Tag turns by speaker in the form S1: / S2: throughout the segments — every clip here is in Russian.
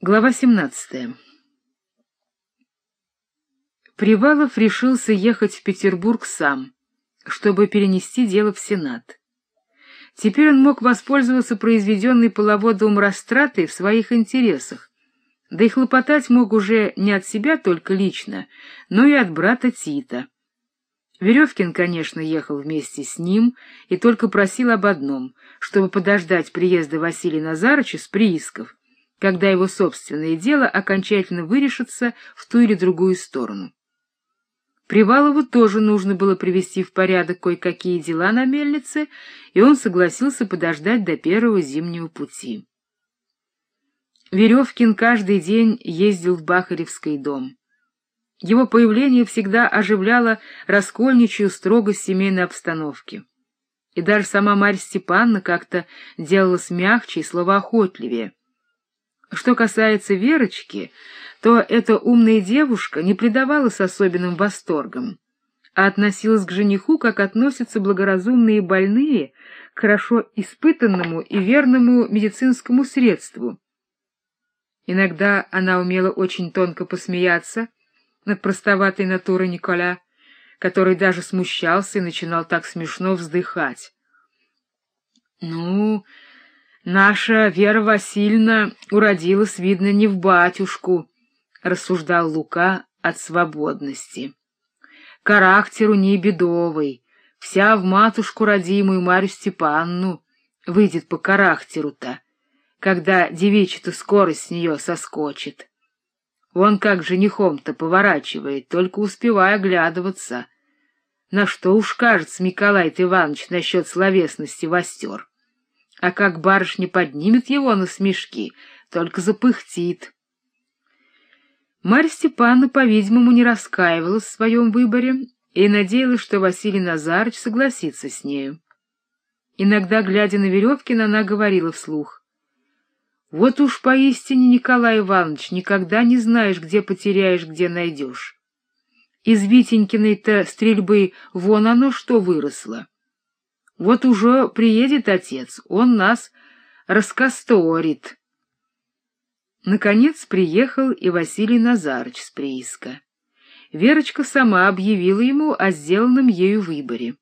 S1: Глава 17. Привалов решился ехать в Петербург сам, чтобы перенести дело в Сенат. Теперь он мог воспользоваться произведенной половодовым растратой в своих интересах, да и хлопотать мог уже не от себя только лично, но и от брата Тита. Веревкин, конечно, ехал вместе с ним и только просил об одном, чтобы подождать приезда Василия Назарыча с приисков, когда его собственное дело окончательно вырешится в ту или другую сторону. Привалову тоже нужно было привести в порядок кое-какие дела на мельнице, и он согласился подождать до первого зимнего пути. Веревкин каждый день ездил в Бахаревский дом. Его появление всегда оживляло раскольничью строгость семейной обстановки. И даже сама Марья Степановна как-то делалась мягче и словоохотливее. Что касается Верочки, то эта умная девушка не предавалась особенным восторгам, а относилась к жениху, как относятся благоразумные больные к хорошо испытанному и верному медицинскому средству. Иногда она умела очень тонко посмеяться над простоватой натурой Николя, который даже смущался и начинал так смешно вздыхать. — Ну, Наша Вера Васильевна уродилась, видно, не в батюшку, — рассуждал Лука от свободности. Характер у ней бедовый, вся в матушку родимую Марью Степанну выйдет по характеру-то, когда девичья-то скорость с нее соскочит. Он как женихом-то поворачивает, только успевая оглядываться. На что уж кажется Николай Иванович насчет словесности востер а как барышня поднимет его на смешки, только запыхтит. Марья Степановна, по-видимому, не раскаивалась в своем выборе и надеялась, что Василий Назарыч согласится с нею. Иногда, глядя на Веревкина, она говорила вслух. — Вот уж поистине, Николай Иванович, никогда не знаешь, где потеряешь, где найдешь. Из Витенькиной-то стрельбы вон оно что выросло. Вот уже приедет отец, он нас раскосторит. Наконец приехал и Василий Назарыч с прииска. Верочка сама объявила ему о сделанном ею выборе.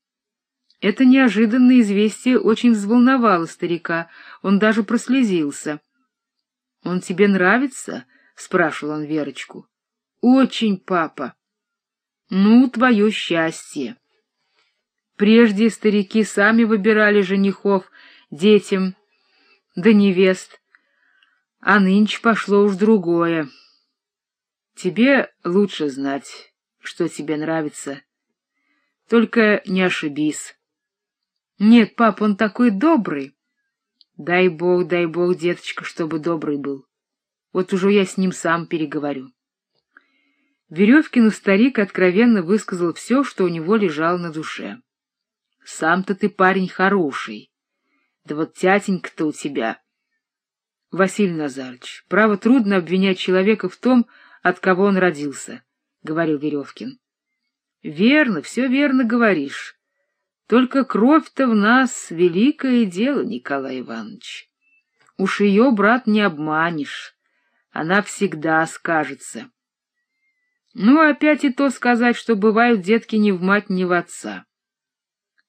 S1: Это неожиданное известие очень взволновало старика, он даже прослезился. — Он тебе нравится? — спрашивал он Верочку. — Очень, папа. — Ну, твое счастье. Прежде старики сами выбирали женихов детям да невест, а нынче пошло уж другое. Тебе лучше знать, что тебе нравится. Только не ошибись. Нет, пап, он такой добрый. Дай бог, дай бог, деточка, чтобы добрый был. Вот уже я с ним сам переговорю. Веревкину старик откровенно высказал все, что у него лежало на душе. Сам-то ты парень хороший. Да вот тятенька-то у тебя. Василий Назарович, право трудно обвинять человека в том, от кого он родился, — говорил Веревкин. — Верно, все верно говоришь. Только кровь-то в нас — великое дело, Николай Иванович. Уж ее, брат, не обманешь. Она всегда скажется. Ну, опять и то сказать, что бывают детки ни в мать, ни в отца.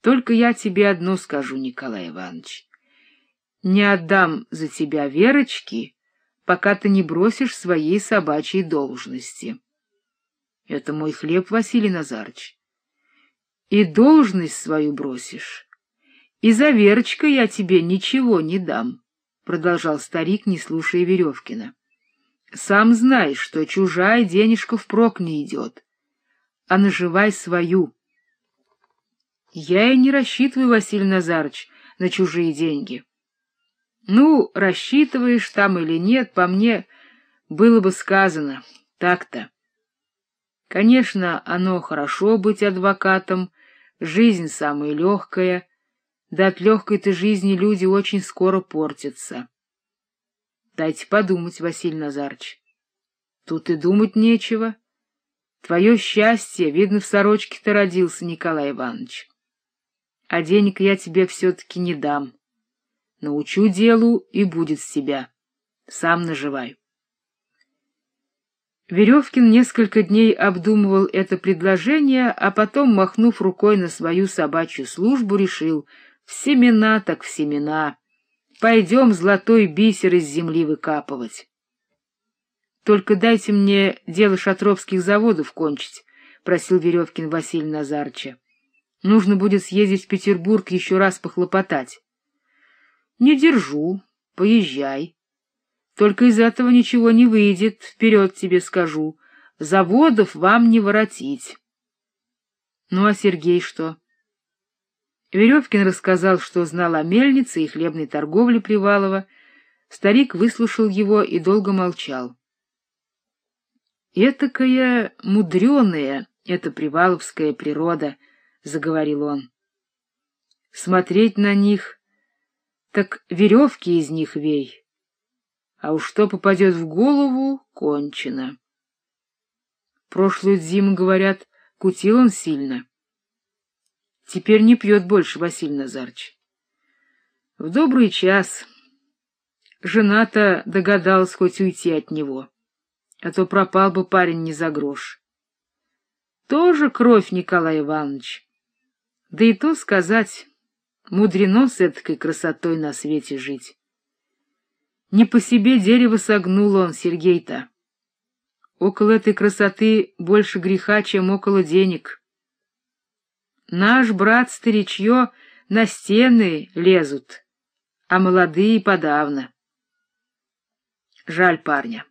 S1: Только я тебе одно скажу, Николай Иванович. Не отдам за тебя Верочки, пока ты не бросишь своей собачьей должности. Это мой хлеб, Василий Назарыч. И должность свою бросишь. И за Верочкой я тебе ничего не дам, — продолжал старик, не слушая Веревкина. Сам знаешь, что чужая денежка впрок не идет, а наживай свою. Я и не рассчитываю, Василий Назарыч, на чужие деньги. Ну, рассчитываешь там или нет, по мне было бы сказано, так-то. Конечно, оно хорошо быть адвокатом, жизнь самая легкая, да от легкой-то жизни люди очень скоро портятся. Дайте подумать, Василий Назарыч. Тут и думать нечего. Твое счастье, видно, в сорочке-то родился, Николай Иванович а денег я тебе все-таки не дам. Научу делу, и будет с тебя. Сам наживай. Веревкин несколько дней обдумывал это предложение, а потом, махнув рукой на свою собачью службу, решил — в семена так в семена. Пойдем золотой бисер из земли выкапывать. Только дайте мне дело шатровских заводов кончить, — просил Веревкин Василий Назарча. Нужно будет съездить в Петербург еще раз похлопотать. — Не держу, поезжай. Только из этого ничего не выйдет, вперед тебе скажу. Заводов вам не воротить. Ну а Сергей что? Веревкин рассказал, что знал о мельнице и хлебной торговле Привалова. Старик выслушал его и долго молчал. «Этакая мудреная эта приваловская природа», — заговорил он. «Смотреть на них, так веревки из них вей» а уж что попадет в голову, кончено. Прошлую зиму, говорят, кутил он сильно. Теперь не пьет больше Василий Назарч. В добрый час жена-то догадалась хоть уйти от него, а то пропал бы парень не за грош. Тоже кровь Николай Иванович. Да и то сказать, мудрено с этой красотой на свете жить. Не по себе дерево согнул он, Сергей-то. Около этой красоты больше греха, чем около денег. Наш брат-старичье на стены лезут, а молодые подавно. Жаль парня.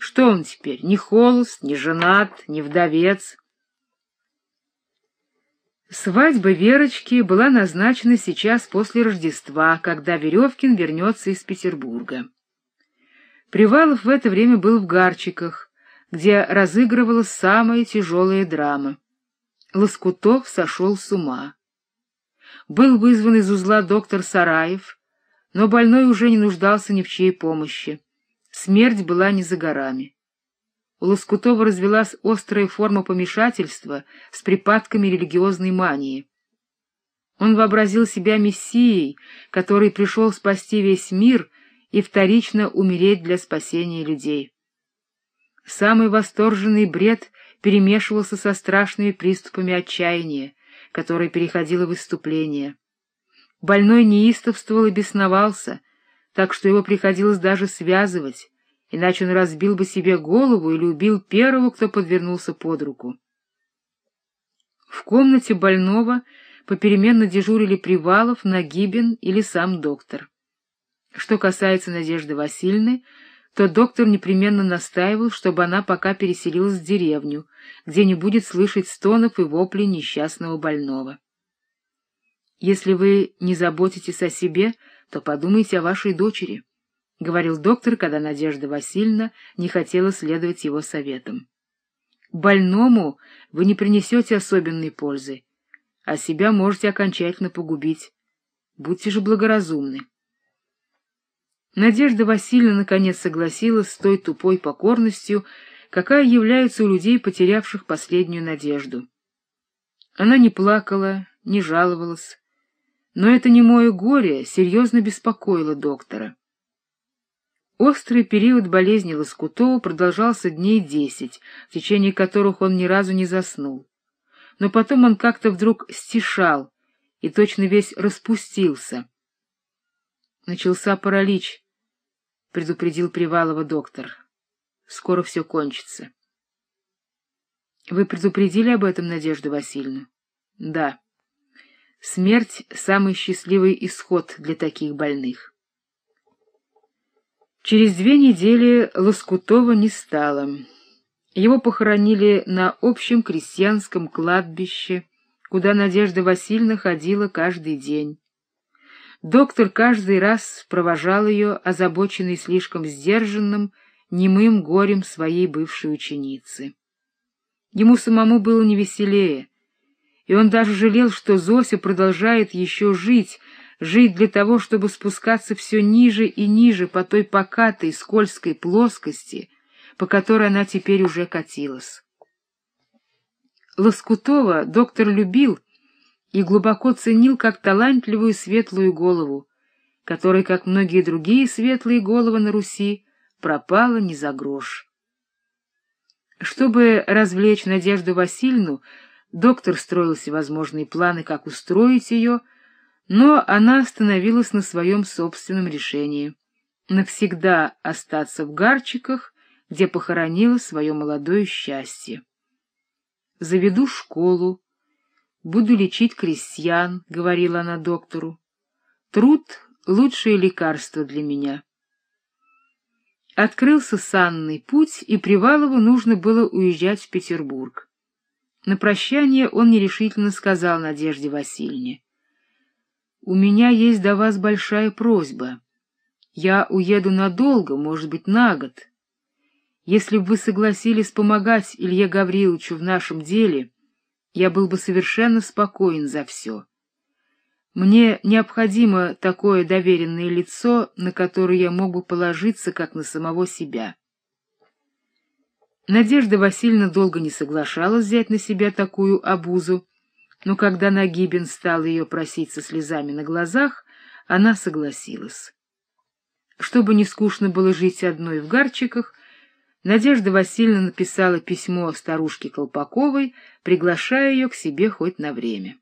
S1: Что он теперь, не холост, не женат, не вдовец? Свадьба Верочки была назначена сейчас после Рождества, когда Веревкин вернется из Петербурга. Привалов в это время был в Гарчиках, где разыгрывалась самая тяжелая драма. Лоскутов сошел с ума. Был вызван из узла доктор Сараев, но больной уже не нуждался ни в чьей помощи. Смерть была не за горами. У Лоскутова развелась острая форма помешательства с припадками религиозной мании. Он вообразил себя мессией, который пришел спасти весь мир и вторично умереть для спасения людей. Самый восторженный бред перемешивался со страшными приступами отчаяния, которое переходило в выступление. Больной неистовствовал и бесновался, так что его приходилось даже связывать, иначе он разбил бы себе голову или убил первого, кто подвернулся под руку. В комнате больного попеременно дежурили Привалов, Нагибин или сам доктор. Что касается Надежды Васильевны, то доктор непременно настаивал, чтобы она пока переселилась в деревню, где не будет слышать стонов и воплей несчастного больного. Если вы не заботитесь о себе, то подумайте о вашей дочери. — говорил доктор, когда Надежда Васильевна не хотела следовать его советам. — Больному вы не принесете особенной пользы, а себя можете окончательно погубить. Будьте же благоразумны. Надежда Васильевна наконец согласилась с той тупой покорностью, какая является у людей, потерявших последнюю надежду. Она не плакала, не жаловалась, но это не мое горе серьезно беспокоило доктора. Острый период болезни Лоскутова продолжался дней десять, в течение которых он ни разу не заснул. Но потом он как-то вдруг стишал и точно весь распустился. Начался паралич, — предупредил Привалова доктор. Скоро все кончится. — Вы предупредили об этом Надежду Васильевну? — Да. Смерть — самый счастливый исход для таких больных. Через две недели Лоскутова не стало. Его похоронили на общем крестьянском кладбище, куда Надежда Васильевна ходила каждый день. Доктор каждый раз провожал ее, озабоченный слишком сдержанным, немым горем своей бывшей ученицы. Ему самому было невеселее, и он даже жалел, что Зося продолжает еще жить, жить для того, чтобы спускаться все ниже и ниже по той покатой скользкой плоскости, по которой она теперь уже катилась. Лоскутова доктор любил и глубоко ценил как талантливую светлую голову, которая, как многие другие светлые головы на Руси, пропала не за грош. Чтобы развлечь Надежду Васильевну, доктор строил всевозможные планы, как устроить ее, но она остановилась на своем собственном решении — навсегда остаться в Гарчиках, где похоронила свое молодое счастье. «Заведу школу, буду лечить крестьян», — говорила она доктору. «Труд — лучшее лекарство для меня». Открылся санный путь, и Привалову нужно было уезжать в Петербург. На прощание он нерешительно сказал Надежде Васильевне. — У меня есть до вас большая просьба. Я уеду надолго, может быть, на год. Если бы вы согласились помогать Илье Гавриловичу в нашем деле, я был бы совершенно спокоен за все. Мне необходимо такое доверенное лицо, на которое я мог бы положиться, как на самого себя. Надежда Васильевна долго не соглашалась взять на себя такую обузу, но когда Нагибин стал ее просить со слезами на глазах, она согласилась. Чтобы не скучно было жить одной в Гарчиках, Надежда Васильевна написала письмо старушке Колпаковой, приглашая ее к себе хоть на время.